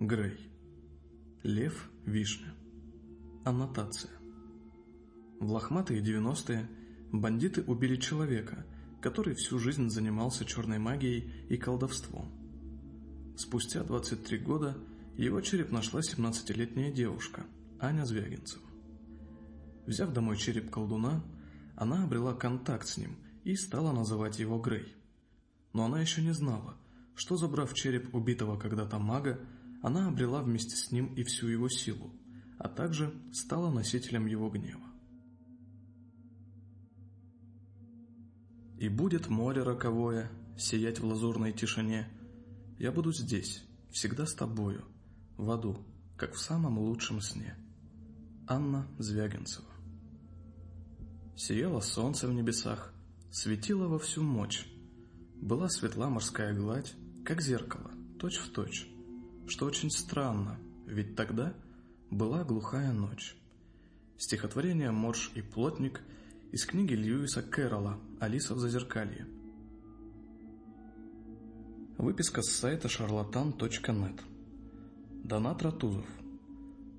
Грей. Лев Вишня. Аннотация. В лохматые 90-е бандиты убили человека, который всю жизнь занимался черной магией и колдовством. Спустя 23 года его череп нашла 17-летняя девушка, Аня Звягинцева. Взяв домой череп колдуна, она обрела контакт с ним и стала называть его Грей. Но она еще не знала, что, забрав череп убитого когда-то мага, она обрела вместе с ним и всю его силу, а также стала носителем его гнева. И будет море роковое сиять в лазурной тишине. Я буду здесь, всегда с тобою, в аду, как в самом лучшем сне. Анна Звягинцева Сияло солнце в небесах, светило во всю мощь. Была светла морская гладь, как зеркало, точь в точь что очень странно, ведь тогда была глухая ночь. Стихотворение «Морж и плотник» из книги Льюиса Кэрролла «Алиса в зазеркалье». Выписка с сайта шарлатан.нет. Донат Ратузов.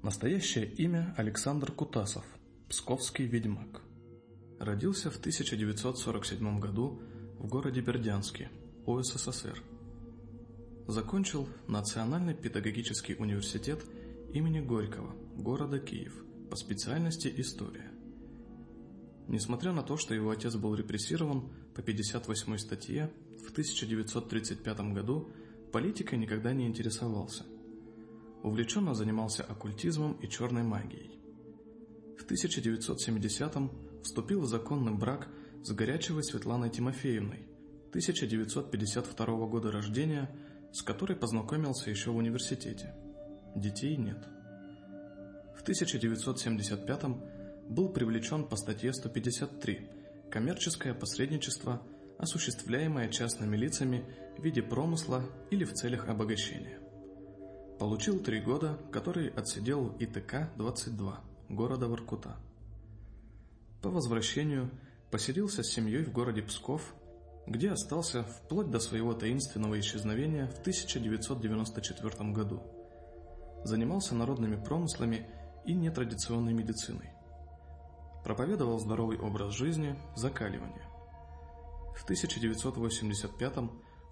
Настоящее имя Александр Кутасов, псковский ведьмак. Родился в 1947 году в городе Бердянске, УССР. Закончил Национальный педагогический университет имени Горького, города Киев, по специальности история. Несмотря на то, что его отец был репрессирован по 58 статье, в 1935 году политикой никогда не интересовался. Увлеченно занимался оккультизмом и черной магией. В 1970-м вступил в законный брак с Горячевой Светланой Тимофеевной, 1952 года рождения, с которой познакомился еще в университете. Детей нет. В 1975 был привлечен по статье 153 «Коммерческое посредничество, осуществляемое частными лицами в виде промысла или в целях обогащения». Получил три года, которые отсидел в ИТК-22 города Воркута. По возвращению поселился с семьей в городе Псков где остался вплоть до своего таинственного исчезновения в 1994 году. Занимался народными промыслами и нетрадиционной медициной. Проповедовал здоровый образ жизни, закаливание. В 1985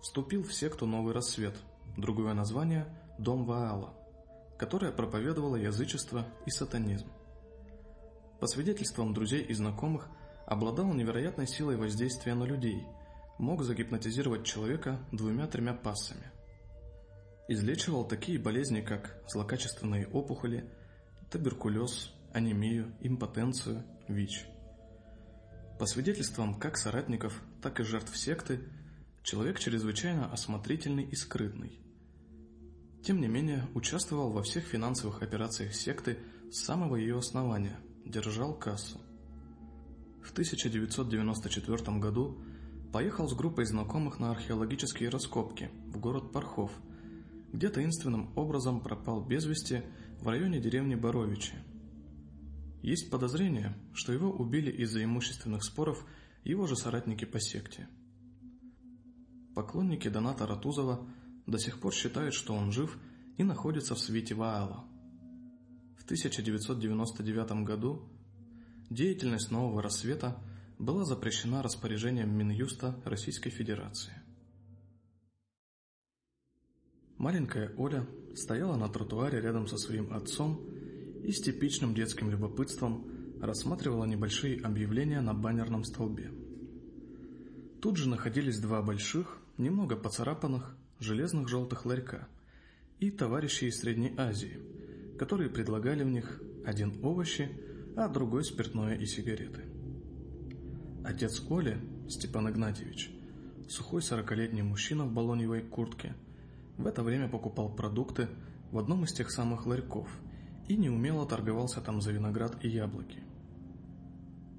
вступил в секту «Новый рассвет», другое название – «Дом Ваала», которая проповедовала язычество и сатанизм. По свидетельствам друзей и знакомых, обладал невероятной силой воздействия на людей – мог загипнотизировать человека двумя-тремя пассами. Излечивал такие болезни, как злокачественные опухоли, туберкулез, анемию, импотенцию, ВИЧ. По свидетельствам как соратников, так и жертв секты, человек чрезвычайно осмотрительный и скрытный. Тем не менее, участвовал во всех финансовых операциях секты с самого ее основания, держал кассу. В 1994 году Поехал с группой знакомых на археологические раскопки в город Пархов, где таинственным образом пропал без вести в районе деревни Боровичи. Есть подозрение, что его убили из-за имущественных споров его же соратники по секте. Поклонники Доната Ратузова до сих пор считают, что он жив и находится в свете Ваала. В 1999 году деятельность нового рассвета была запрещена распоряжением Минюста Российской Федерации. Маленькая Оля стояла на тротуаре рядом со своим отцом и с типичным детским любопытством рассматривала небольшие объявления на баннерном столбе. Тут же находились два больших, немного поцарапанных, железных желтых ларька и товарищи из Средней Азии, которые предлагали в них один овощи, а другой спиртное и сигареты. Отец Оли, Степан Игнатьевич, сухой сорокалетний мужчина в балоневой куртке, в это время покупал продукты в одном из тех самых ларьков и неумело торговался там за виноград и яблоки.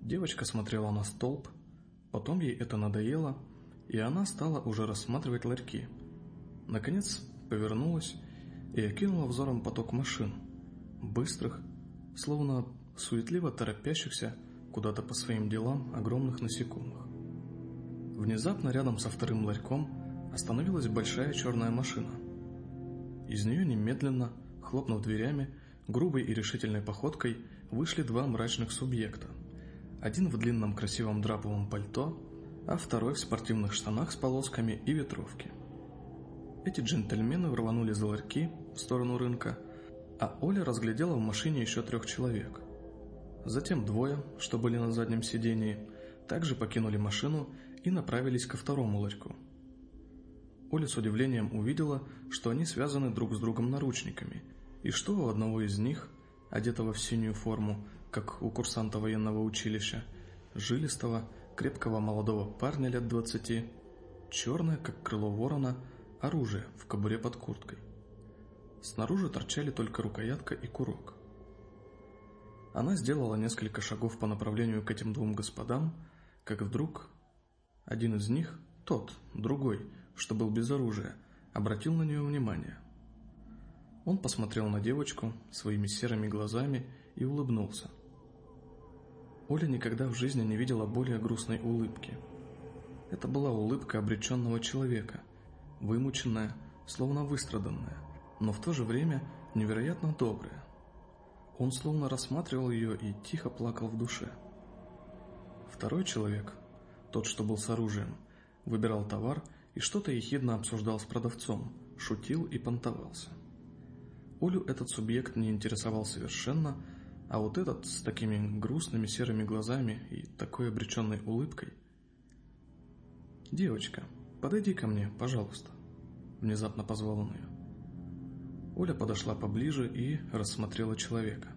Девочка смотрела на столб, потом ей это надоело, и она стала уже рассматривать ларьки. Наконец повернулась и окинула взором поток машин, быстрых, словно суетливо торопящихся куда-то по своим делам огромных насекомых. Внезапно рядом со вторым ларьком остановилась большая черная машина. Из нее немедленно, хлопнув дверями, грубой и решительной походкой вышли два мрачных субъекта. Один в длинном красивом драповом пальто, а второй в спортивных штанах с полосками и ветровке. Эти джентльмены рванули за ларьки в сторону рынка, а Оля разглядела в машине еще трех человек. Затем двое, что были на заднем сидении, также покинули машину и направились ко второму ларьку. Оля с удивлением увидела, что они связаны друг с другом наручниками, и что у одного из них, одетого в синюю форму, как у курсанта военного училища, жилистого, крепкого молодого парня лет двадцати, черное, как крыло ворона, оружие в кобуре под курткой. Снаружи торчали только рукоятка и курок. Она сделала несколько шагов по направлению к этим двум господам, как вдруг один из них, тот, другой, что был без оружия, обратил на нее внимание. Он посмотрел на девочку своими серыми глазами и улыбнулся. Оля никогда в жизни не видела более грустной улыбки. Это была улыбка обреченного человека, вымученная, словно выстраданная, но в то же время невероятно добрая. Он словно рассматривал ее и тихо плакал в душе. Второй человек, тот, что был с оружием, выбирал товар и что-то ехидно обсуждал с продавцом, шутил и понтовался. Олю этот субъект не интересовал совершенно, а вот этот с такими грустными серыми глазами и такой обреченной улыбкой. «Девочка, подойди ко мне, пожалуйста», — внезапно позвал он ее. Оля подошла поближе и рассмотрела человека.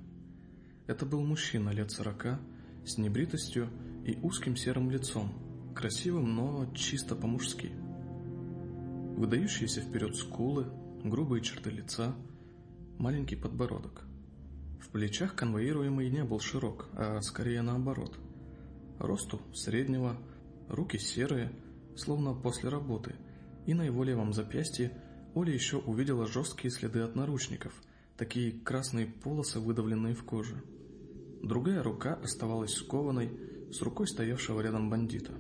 Это был мужчина лет сорока, с небритостью и узким серым лицом, красивым, но чисто по-мужски. Выдающиеся вперед скулы, грубые черты лица, маленький подбородок. В плечах конвоируемый не был широк, а скорее наоборот. Росту среднего, руки серые, словно после работы, и на его левом запястье Оля еще увидела жесткие следы от наручников, такие красные полосы, выдавленные в коже. Другая рука оставалась скованной, с рукой стоявшего рядом бандита.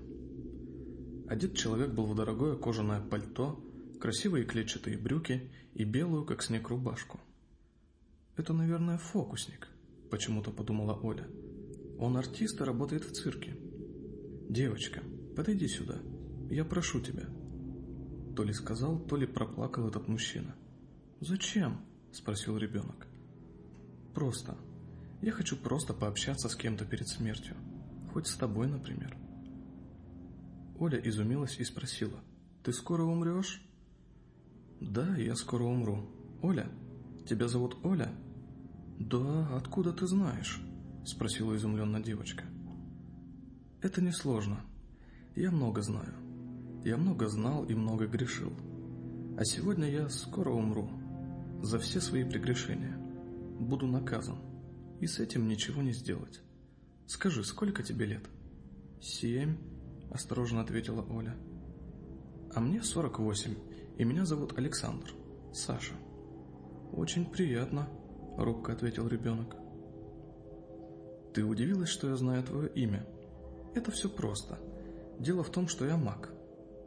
Одет человек был в дорогое кожаное пальто, красивые клетчатые брюки и белую, как снег, рубашку. «Это, наверное, фокусник», — почему-то подумала Оля. «Он артист и работает в цирке». «Девочка, подойди сюда. Я прошу тебя», то ли сказал, то ли проплакал этот мужчина. «Зачем?» – спросил ребенок. «Просто. Я хочу просто пообщаться с кем-то перед смертью. Хоть с тобой, например». Оля изумилась и спросила. «Ты скоро умрешь?» «Да, я скоро умру. Оля? Тебя зовут Оля?» «Да, откуда ты знаешь?» – спросила изумленно девочка. «Это несложно. Я много знаю. Я много знал и много грешил. А сегодня я скоро умру. За все свои прегрешения. Буду наказан. И с этим ничего не сделать. Скажи, сколько тебе лет? Семь, осторожно ответила Оля. А мне сорок восемь, и меня зовут Александр. Саша. Очень приятно, робко ответил ребенок. Ты удивилась, что я знаю твое имя? Это все просто. Дело в том, что я маг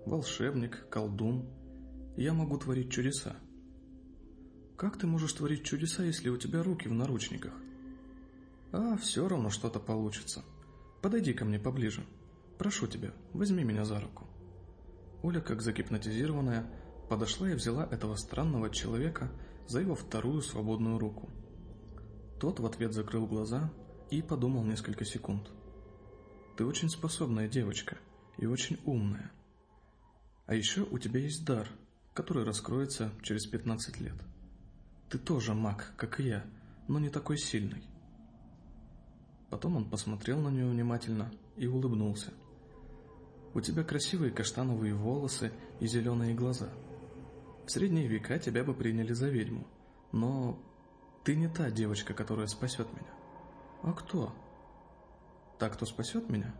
волшебник, колдун. Я могу творить чудеса. Как ты можешь творить чудеса, если у тебя руки в наручниках? А, все равно что-то получится. Подойди ко мне поближе. Прошу тебя, возьми меня за руку. Оля, как загипнотизированная, подошла и взяла этого странного человека за его вторую свободную руку. Тот в ответ закрыл глаза и подумал несколько секунд. «Ты очень способная девочка и очень умная. А еще у тебя есть дар, который раскроется через 15 лет. Ты тоже маг, как и я, но не такой сильный. Потом он посмотрел на нее внимательно и улыбнулся. У тебя красивые каштановые волосы и зеленые глаза. В средние века тебя бы приняли за ведьму, но ты не та девочка, которая спасет меня. А кто? Та, кто спасет меня?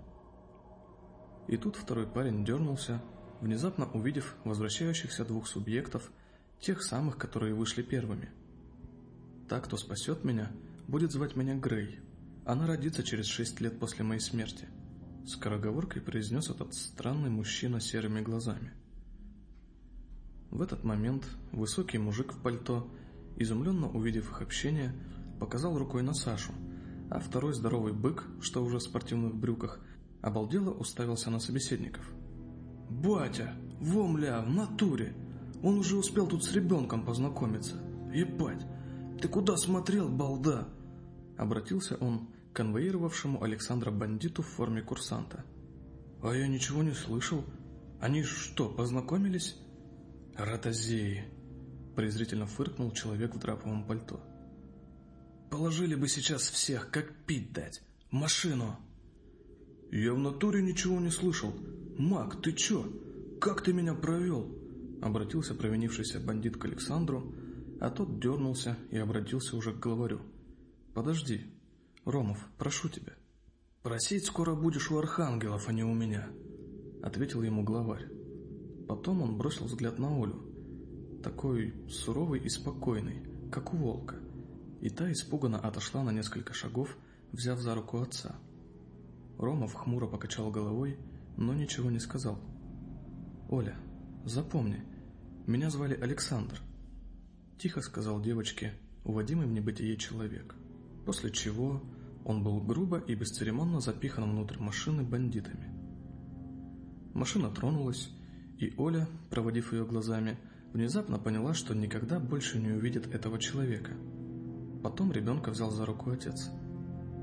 И тут второй парень дернулся, внезапно увидев возвращающихся двух субъектов, тех самых, которые вышли первыми. Та, кто спасет меня, будет звать меня Грей. Она родится через шесть лет после моей смерти. Скороговоркой произнес этот странный мужчина серыми глазами. В этот момент высокий мужик в пальто, изумленно увидев их общение, показал рукой на Сашу, а второй здоровый бык, что уже в спортивных брюках, обалдело уставился на собеседников. «Батя, вомля, в натуре! Он уже успел тут с ребенком познакомиться. Ебать, ты куда смотрел, балда?» Обратился он к конвоировавшему Александра бандиту в форме курсанта. «А я ничего не слышал. Они что, познакомились?» «Ротозеи!» – презрительно фыркнул человек в драповом пальто. «Положили бы сейчас всех, как пить дать. машину!» «Я в натуре ничего не слышал. Мак, ты чё? Как ты меня провел?» Обратился провинившийся бандит к Александру, а тот дернулся и обратился уже к главарю. «Подожди. Ромов, прошу тебя». «Просить скоро будешь у архангелов, а не у меня», — ответил ему главарь. Потом он бросил взгляд на Олю, такой суровый и спокойный, как у волка, и та испуганно отошла на несколько шагов, взяв за руку отца. Ромов хмуро покачал головой, но ничего не сказал. «Оля, запомни, меня звали Александр», — тихо сказал девочке, уводимый в небытие человек, после чего он был грубо и бесцеремонно запихан внутрь машины бандитами. Машина тронулась, и Оля, проводив ее глазами, внезапно поняла, что никогда больше не увидит этого человека. Потом ребенка взял за руку отец.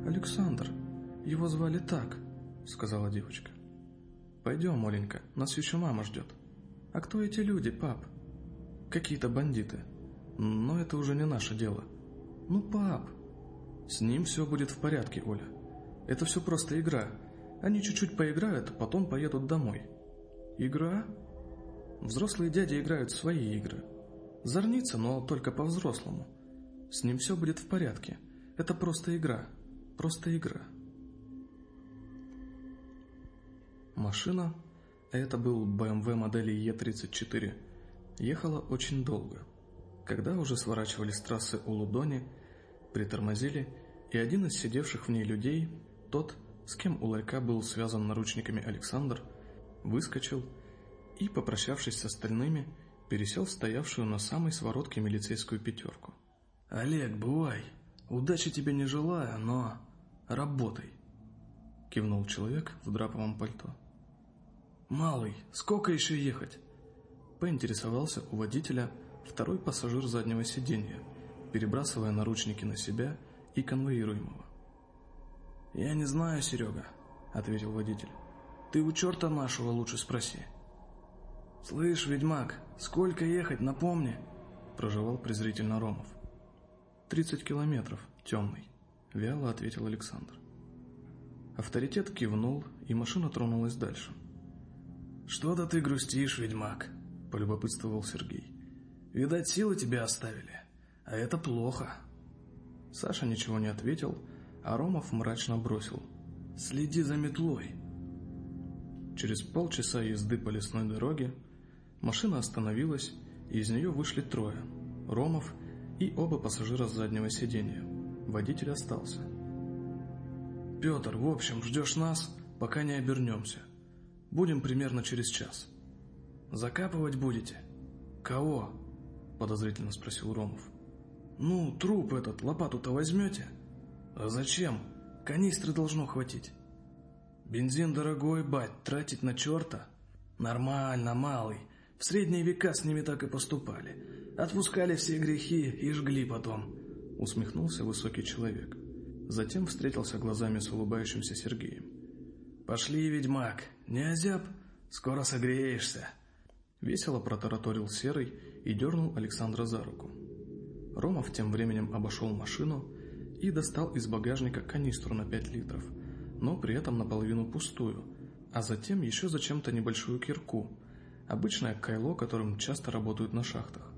«Александр, его звали так», — сказала девочка. «Пойдем, Оленька, нас еще мама ждет». «А кто эти люди, пап?» «Какие-то бандиты. Но это уже не наше дело». «Ну, пап...» «С ним все будет в порядке, Оля. Это все просто игра. Они чуть-чуть поиграют, потом поедут домой». «Игра?» Взрослые дяди играют в свои игры. Зорнится, но только по-взрослому. С ним все будет в порядке. Это просто игра. Просто игра. Машина, это был BMW модели E34, ехала очень долго. Когда уже сворачивали с трассы у Лудони, притормозили, и один из сидевших в ней людей, тот, с кем у ларька был связан наручниками Александр, выскочил и, попрощавшись с остальными, пересел в стоявшую на самой своротке милицейскую пятерку. «Олег, бывай! Удачи тебе не желаю, но работай!» Кивнул человек в драповом пальто. «Малый, сколько еще ехать?» Поинтересовался у водителя второй пассажир заднего сиденья, перебрасывая наручники на себя и конвоируемого. «Я не знаю, Серега», — ответил водитель. «Ты у черта нашего лучше спроси». «Слышь, ведьмак, сколько ехать, напомни?» — проживал презрительно Ромов. «Тридцать километров, темный», — вяло ответил Александр. Авторитет кивнул, и машина тронулась дальше. «Что-то ты грустишь, ведьмак», — полюбопытствовал Сергей. «Видать, силы тебя оставили, а это плохо». Саша ничего не ответил, а Ромов мрачно бросил. «Следи за метлой». Через полчаса езды по лесной дороге машина остановилась, и из нее вышли трое — Ромов и оба пассажира с заднего сиденья. Водитель остался. «Петр, в общем, ждешь нас, пока не обернемся», Будем примерно через час. Закапывать будете? Кого? Подозрительно спросил Ромов. Ну, труп этот, лопату-то возьмете? А зачем? Канистры должно хватить. Бензин дорогой, бать, тратить на черта? Нормально, малый. В средние века с ними так и поступали. Отпускали все грехи и жгли потом. Усмехнулся высокий человек. Затем встретился глазами с улыбающимся Сергеем. «Пошли, ведьмак, не озяб, скоро согреешься!» Весело протараторил Серый и дернул Александра за руку. Ромов тем временем обошел машину и достал из багажника канистру на 5 литров, но при этом наполовину пустую, а затем еще зачем-то небольшую кирку, обычное кайло, которым часто работают на шахтах.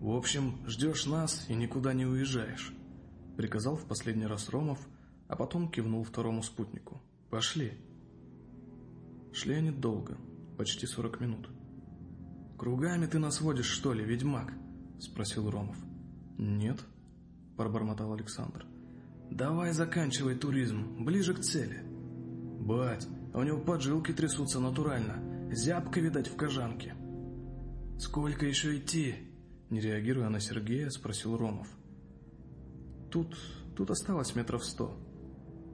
«В общем, ждешь нас и никуда не уезжаешь», — приказал в последний раз Ромов, а потом кивнул второму спутнику. Пошли. Шли они долго, почти сорок минут. «Кругами ты нас водишь, что ли, ведьмак?» — спросил Ромов. «Нет», — пробормотал Александр. «Давай заканчивай туризм, ближе к цели». «Бать, а у него поджилки трясутся натурально, зябко, видать, в кожанке». «Сколько еще идти?» Не реагируя на Сергея, спросил Ромов. «Тут... тут осталось метров сто.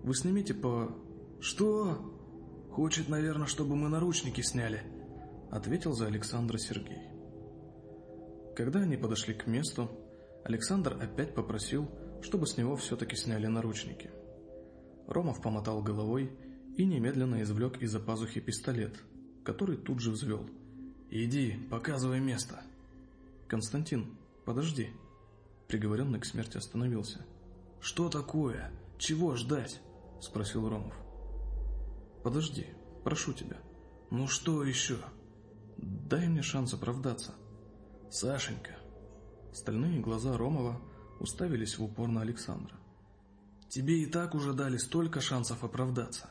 Вы снимите по...» «Что?» «Хочет, наверное, чтобы мы наручники сняли», — ответил за Александра Сергей. Когда они подошли к месту, Александр опять попросил, чтобы с него все-таки сняли наручники. Ромов помотал головой и немедленно извлек из-за пазухи пистолет, который тут же взвел. «Иди, показывай место». «Константин, подожди». Приговоренный к смерти остановился. «Что такое? Чего ждать?» – спросил Ромов. «Подожди, прошу тебя». «Ну что еще?» «Дай мне шанс оправдаться». «Сашенька». Стальные глаза Ромова уставились в упор на Александра. «Тебе и так уже дали столько шансов оправдаться.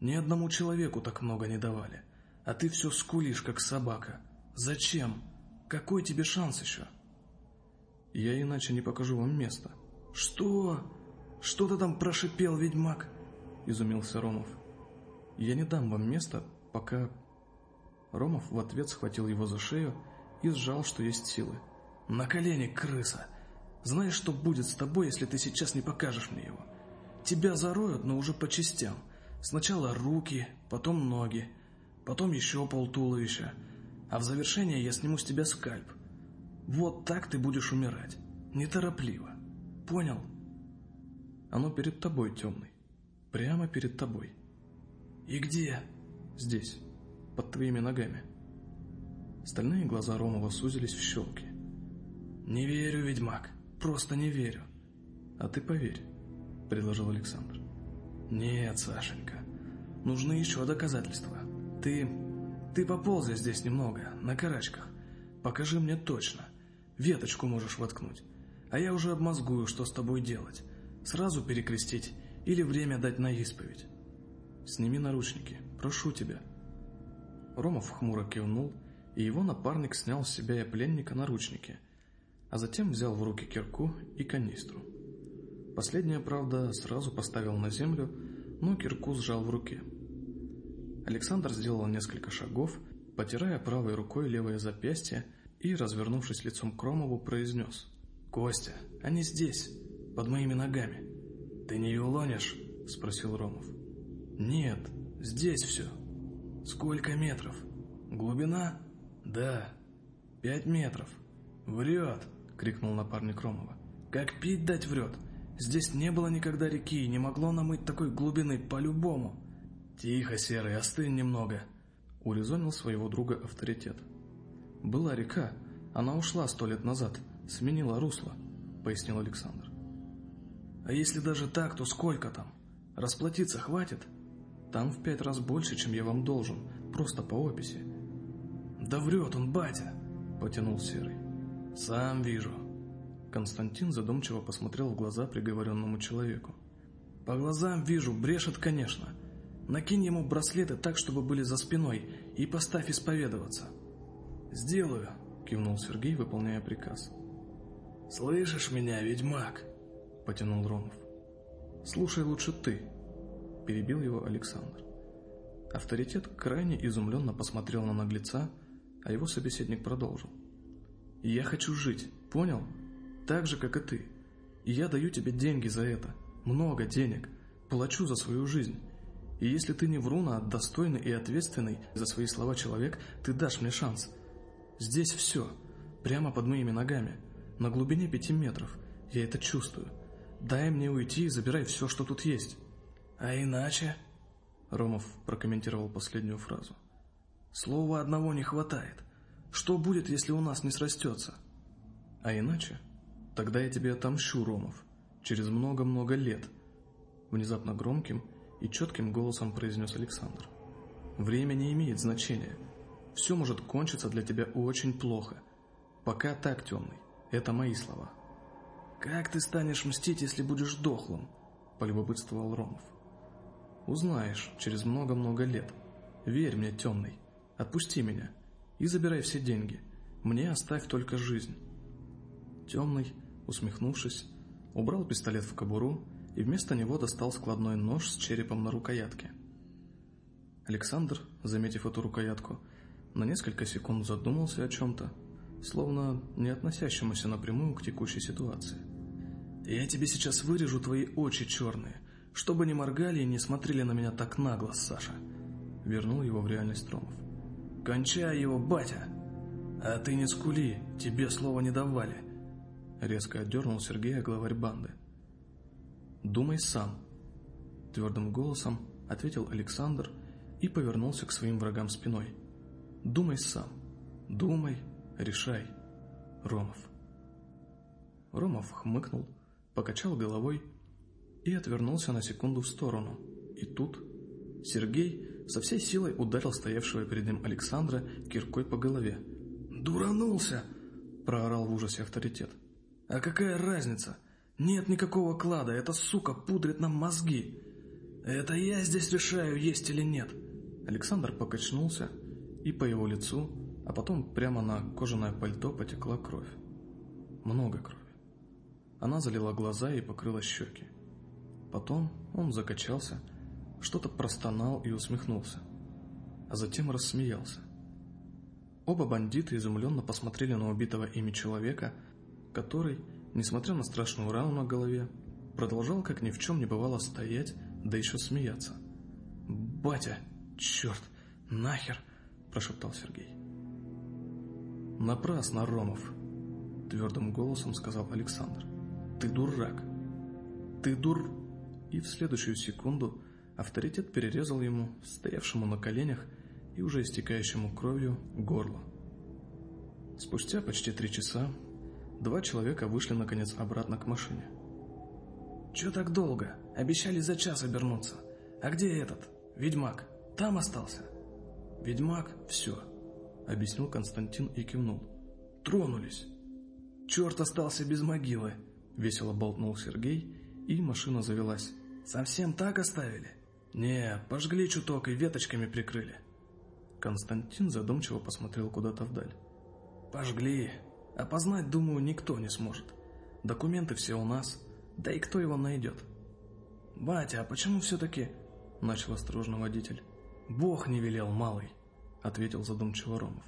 Ни одному человеку так много не давали. А ты все скулишь, как собака. Зачем? Какой тебе шанс еще?» «Я иначе не покажу вам место». «Что? Что ты там прошипел, ведьмак?» – изумился Ромов. «Я не дам вам место, пока...» Ромов в ответ схватил его за шею и сжал, что есть силы. «На колени, крыса! Знаешь, что будет с тобой, если ты сейчас не покажешь мне его? Тебя зароют, но уже по частям. Сначала руки, потом ноги, потом еще полтуловища, а в завершение я сниму с тебя скальп. Вот так ты будешь умирать, неторопливо. Понял? Оно перед тобой, темный. Прямо перед тобой. И где? Здесь, под твоими ногами. Стальные глаза Ромова сузились в щелки. «Не верю, ведьмак, просто не верю». «А ты поверь», — предложил Александр. «Нет, Сашенька, нужны еще доказательства. Ты... ты поползи здесь немного, на карачках. Покажи мне точно. Веточку можешь воткнуть. А я уже обмозгую, что с тобой делать. Сразу перекрестить или время дать на исповедь». «Сними наручники, прошу тебя». Ромов хмуро кивнул, и его напарник снял с себя и пленника наручники, а затем взял в руки кирку и канистру. Последнее, правда, сразу поставил на землю, но кирку сжал в руке. Александр сделал несколько шагов, потирая правой рукой левое запястье и, развернувшись лицом к Ромову, произнес. «Костя, они здесь, под моими ногами. Ты не юлонишь?» – спросил Ромов. «Нет, здесь все. Сколько метров? Глубина?» «Да, пять метров. Врет!» – крикнул напарник Ромова. «Как пить дать врет? Здесь не было никогда реки и не могло намыть такой глубины по-любому!» «Тихо, Серый, остынь немного!» – урезонил своего друга авторитет. «Была река, она ушла сто лет назад, сменила русло», – пояснил Александр. «А если даже так, то сколько там? Расплатиться хватит?» «Там в пять раз больше, чем я вам должен, просто по описи», «Да врет он, батя!» — потянул Серый. «Сам вижу». Константин задумчиво посмотрел в глаза приговоренному человеку. «По глазам вижу, брешет, конечно. Накинь ему браслеты так, чтобы были за спиной, и поставь исповедоваться». «Сделаю», — кивнул Сергей, выполняя приказ. «Слышишь меня, ведьмак?» — потянул Ромов. «Слушай лучше ты», — перебил его Александр. Авторитет крайне изумленно посмотрел на наглеца, а его собеседник продолжил. «Я хочу жить, понял? Так же, как и ты. И я даю тебе деньги за это. Много денег. Плачу за свою жизнь. И если ты не вруна, а достойный и ответственный за свои слова человек, ты дашь мне шанс. Здесь все. Прямо под моими ногами. На глубине пяти метров. Я это чувствую. Дай мне уйти и забирай все, что тут есть. А иначе...» Ромов прокомментировал последнюю фразу. Слова одного не хватает. Что будет, если у нас не срастется? А иначе? Тогда я тебе отомщу, Ромов. Через много-много лет. Внезапно громким и четким голосом произнес Александр. Время не имеет значения. Все может кончиться для тебя очень плохо. Пока так, темный. Это мои слова. «Как ты станешь мстить, если будешь дохлым?» – полюбопытствовал Ромов. «Узнаешь через много-много лет. Верь мне, темный. Отпусти меня и забирай все деньги. Мне оставь только жизнь». Темный, усмехнувшись, убрал пистолет в кобуру и вместо него достал складной нож с черепом на рукоятке. Александр, заметив эту рукоятку, на несколько секунд задумался о чем-то, словно не относящемуся напрямую к текущей ситуации. «Я тебе сейчас вырежу твои очи черные, чтобы не моргали и не смотрели на меня так нагло, Саша!» Вернул его в реальность Ромов. «Кончай его, батя!» «А ты не скули, тебе слова не давали!» Резко отдернул Сергея главарь банды. «Думай сам!» Твердым голосом ответил Александр и повернулся к своим врагам спиной. «Думай сам! Думай, решай!» Ромов. Ромов хмыкнул, покачал головой и отвернулся на секунду в сторону. И тут Сергей со всей силой ударил стоявшего перед ним Александра киркой по голове. «Дуранулся!» – проорал в ужасе авторитет. «А какая разница? Нет никакого клада, эта сука пудрит нам мозги. Это я здесь решаю, есть или нет». Александр покачнулся, и по его лицу, а потом прямо на кожаное пальто потекла кровь. Много крови. Она залила глаза и покрыла щеки. Потом он закачался, что-то простонал и усмехнулся, а затем рассмеялся. Оба бандита изумленно посмотрели на убитого ими человека, который, несмотря на страшную рану на голове, продолжал, как ни в чем не бывало, стоять, да еще смеяться. «Батя! Черт! Нахер!» – прошептал Сергей. «Напрасно, Ромов!» – твердым голосом сказал Александр. «Ты дурак! Ты дур...» И в следующую секунду авторитет перерезал ему, стоявшему на коленях, и уже истекающему кровью горло. Спустя почти три часа два человека вышли наконец обратно к машине. «Чё так долго? Обещали за час обернуться. А где этот? Ведьмак? Там остался?» «Ведьмак? Все», — объяснил Константин и кивнул. «Тронулись. Черт остался без могилы», — весело болтнул Сергей, и машина завелась. «Совсем так оставили?» «Не, пожгли чуток и веточками прикрыли». Константин задумчиво посмотрел куда-то вдаль. «Пожгли. Опознать, думаю, никто не сможет. Документы все у нас, да и кто его найдет?» «Батя, а почему все-таки...» — начал осторожно водитель. «Бог не велел, малый», — ответил задумчиво Ромов.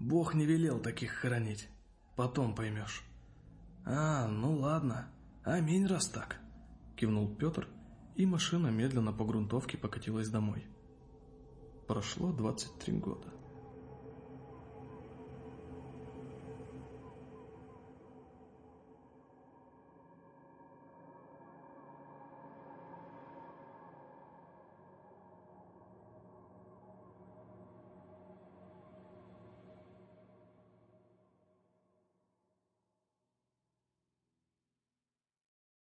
«Бог не велел таких хоронить. Потом поймешь». «А, ну ладно. Аминь, раз так», — кивнул Петр, и машина медленно по грунтовке покатилась домой. Прошло 23 года.